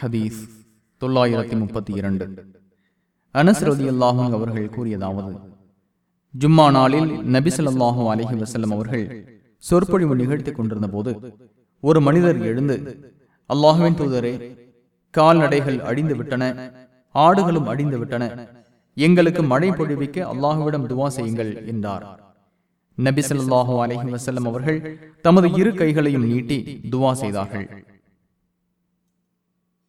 ஹதீஸ் தொள்ளாயிரத்தி முப்பத்தி இரண்டு. அனஸ் ரதி அல்லாஹும் அவர்கள் கூறியதாவது ஜும்மா நாளில் நபி அலஹி அலைஹி அவர்கள் சொற்பொழிவு நிகழ்த்தி கொண்டிருந்த போது ஒரு மனிதர் எழுந்து அல்லாஹுவின் தூதரே கால்நடைகள் அடிந்து விட்டன ஆடுகளும் அடிந்து விட்டன எங்களுக்கு மழை பொழிவிக்க அல்லாஹுவிடம் துவா செய்யுங்கள் என்றார். நபி அலஹி வசல்லம் அவர்கள் தமது இரு கைகளையும் நீட்டி துவா செய்தார்கள்.